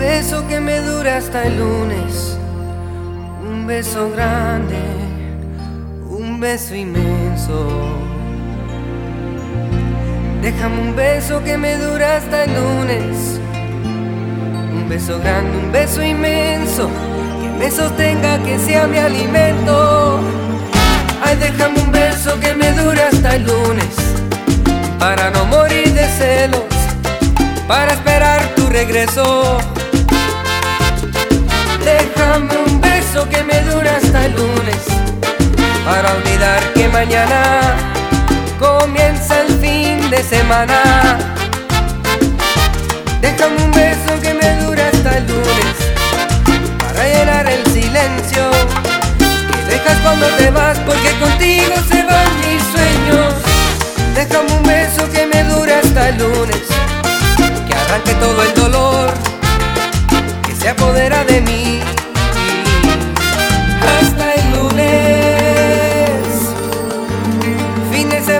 beso que me dura hasta el lunes, un beso grande, un beso inmenso. Déjame un beso que me dura hasta el lunes, un beso grande, un beso inmenso, que me sostenga, que sea mi alimento. Ay, déjame un beso que me dura hasta el lunes, para no morir de celos, para esperar tu regreso. Beso que me dure hasta el lunes. Para olvidar que mañana comienza el fin de semana. Déjame un beso que me dure hasta el lunes. Para llenar el silencio que dejas cuando te vas, porque contigo se van mis sueños. Déjame un beso que me dure hasta el lunes. Que arranque todo el dolor que se apodera de mí.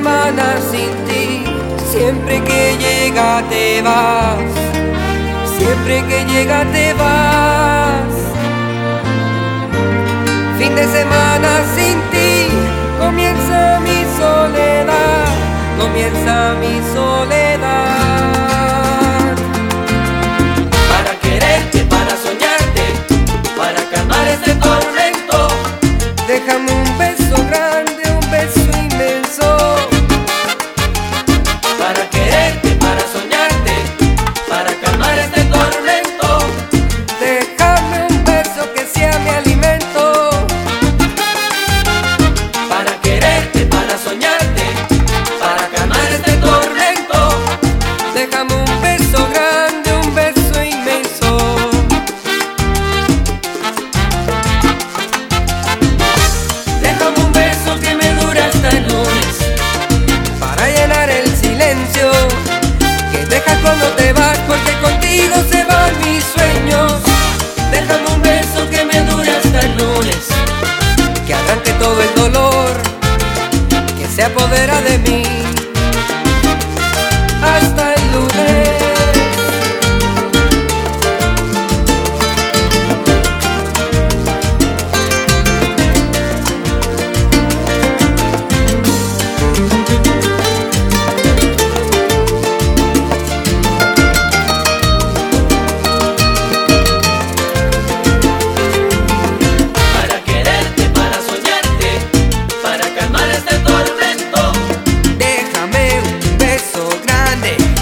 Semana sin ti. Siempre que llega te vas, siempre que llega te vas. Fin de semana te vas, porque contigo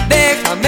Déjame